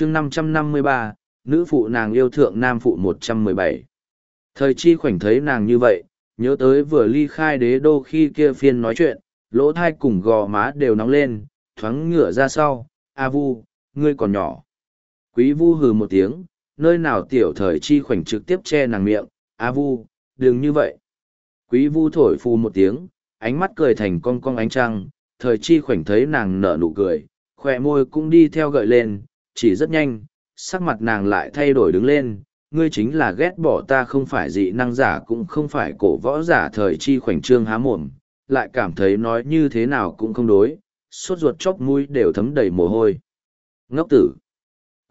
chương năm trăm năm mươi ba, nữ phụ nàng yêu thượng nam phụ một trăm mười bảy. Thời chi khoảnh thấy nàng như vậy, nhớ tới vừa ly khai đế đô khi kia phiên nói chuyện, lỗ thai cùng gò má đều nóng lên, thoáng ngửa ra sau, a vu, ngươi còn nhỏ. Quý vu hừ một tiếng, nơi nào tiểu thời chi khoảnh trực tiếp che nàng miệng, a vu, đừng như vậy. Quý vu thổi phù một tiếng, ánh mắt cười thành cong cong ánh trăng, thời chi khoảnh thấy nàng nở nụ cười, khỏe môi cũng đi theo gợi lên chỉ rất nhanh, sắc mặt nàng lại thay đổi đứng lên. Ngươi chính là ghét bỏ ta không phải dị năng giả cũng không phải cổ võ giả thời chi khoảnh trương há mồm. Lại cảm thấy nói như thế nào cũng không đối, sốt ruột chóc mũi đều thấm đầy mồ hôi. Ngốc tử.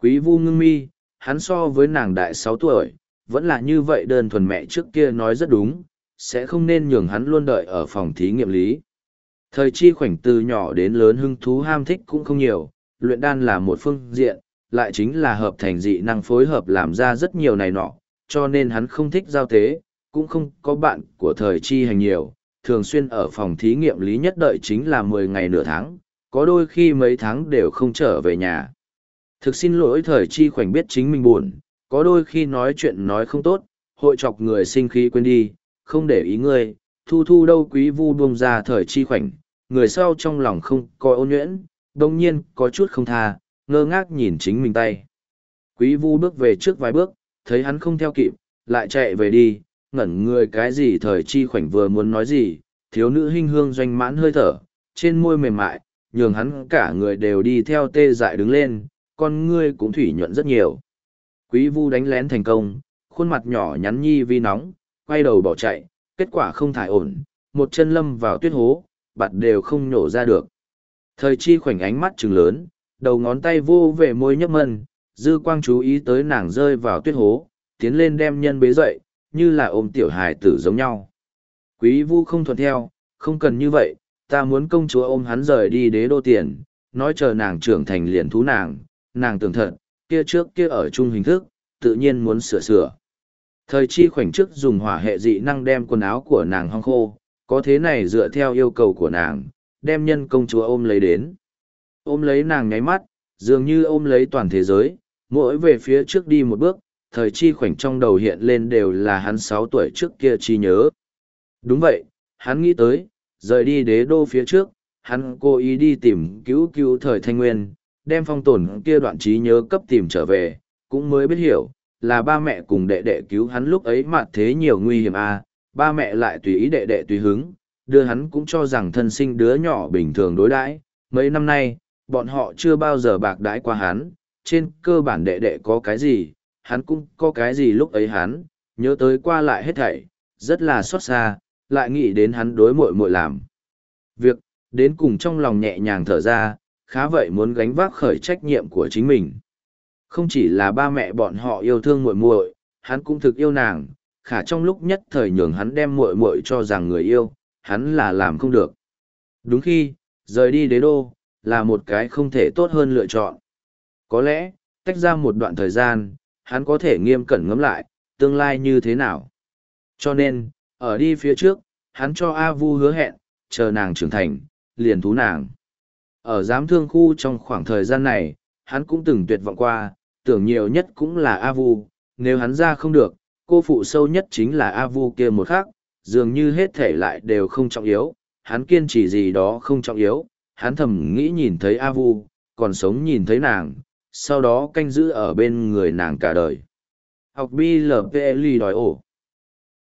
Quý vu ngưng mi, hắn so với nàng đại sáu tuổi, vẫn là như vậy đơn thuần mẹ trước kia nói rất đúng, sẽ không nên nhường hắn luôn đợi ở phòng thí nghiệm lý. Thời chi khoảnh từ nhỏ đến lớn hưng thú ham thích cũng không nhiều, luyện đan là một phương diện lại chính là hợp thành dị năng phối hợp làm ra rất nhiều này nọ, cho nên hắn không thích giao tế, cũng không có bạn của thời chi hành nhiều, thường xuyên ở phòng thí nghiệm lý nhất đợi chính là mười ngày nửa tháng, có đôi khi mấy tháng đều không trở về nhà. Thực xin lỗi thời chi khoảnh biết chính mình buồn, có đôi khi nói chuyện nói không tốt, hội chọc người sinh khí quên đi, không để ý ngươi, thu thu đâu quý vu buông ra thời chi khoảnh, người sau trong lòng không coi ôn nhuyễn, đồng nhiên có chút không tha, ngơ ngác nhìn chính mình tay. Quý vu bước về trước vài bước, thấy hắn không theo kịp, lại chạy về đi, ngẩn người cái gì thời chi khoảnh vừa muốn nói gì, thiếu nữ hinh hương doanh mãn hơi thở, trên môi mềm mại, nhường hắn cả người đều đi theo tê dại đứng lên, con ngươi cũng thủy nhuận rất nhiều. Quý vu đánh lén thành công, khuôn mặt nhỏ nhắn nhi vi nóng, quay đầu bỏ chạy, kết quả không thải ổn, một chân lâm vào tuyết hố, bạt đều không nhổ ra được. Thời chi khoảnh ánh mắt trừng lớn, đầu ngón tay vô về môi nhấp mân, dư quang chú ý tới nàng rơi vào tuyết hố, tiến lên đem nhân bế dậy, như là ôm tiểu hài tử giống nhau. Quý vu không thuận theo, không cần như vậy, ta muốn công chúa ôm hắn rời đi đế đô tiền, nói chờ nàng trưởng thành liền thú nàng, nàng tưởng thật, kia trước kia ở chung hình thức, tự nhiên muốn sửa sửa. Thời chi khoảnh trước dùng hỏa hệ dị năng đem quần áo của nàng hong khô, có thế này dựa theo yêu cầu của nàng, đem nhân công chúa ôm lấy đến ôm lấy nàng nháy mắt, dường như ôm lấy toàn thế giới, mỗi về phía trước đi một bước, thời chi khoảnh trong đầu hiện lên đều là hắn sáu tuổi trước kia chi nhớ. Đúng vậy, hắn nghĩ tới, rời đi đế đô phía trước, hắn cố ý đi tìm cứu cứu thời thanh nguyên, đem phong tổn kia đoạn trí nhớ cấp tìm trở về, cũng mới biết hiểu, là ba mẹ cùng đệ đệ cứu hắn lúc ấy mà thế nhiều nguy hiểm à, ba mẹ lại tùy ý đệ đệ tùy hứng, đưa hắn cũng cho rằng thân sinh đứa nhỏ bình thường đối đãi mấy năm nay bọn họ chưa bao giờ bạc đãi qua hắn, trên cơ bản đệ đệ có cái gì, hắn cũng có cái gì lúc ấy hắn, nhớ tới qua lại hết thảy, rất là xót xa, lại nghĩ đến hắn đối muội muội làm. Việc, đến cùng trong lòng nhẹ nhàng thở ra, khá vậy muốn gánh vác khởi trách nhiệm của chính mình. Không chỉ là ba mẹ bọn họ yêu thương muội muội, hắn cũng thực yêu nàng, khả trong lúc nhất thời nhường hắn đem muội muội cho rằng người yêu, hắn là làm không được. Đúng khi, rời đi đế đô, là một cái không thể tốt hơn lựa chọn. Có lẽ, tách ra một đoạn thời gian, hắn có thể nghiêm cẩn ngẫm lại, tương lai như thế nào. Cho nên, ở đi phía trước, hắn cho A Vu hứa hẹn, chờ nàng trưởng thành, liền thú nàng. Ở giám thương khu trong khoảng thời gian này, hắn cũng từng tuyệt vọng qua, tưởng nhiều nhất cũng là A Vu, nếu hắn ra không được, cô phụ sâu nhất chính là A Vu kia một khác, dường như hết thể lại đều không trọng yếu, hắn kiên trì gì đó không trọng yếu, hắn thầm nghĩ nhìn thấy A Vu, còn sống nhìn thấy nàng, sau đó canh giữ ở bên người nàng cả đời. Học BLPLI đòi ổ.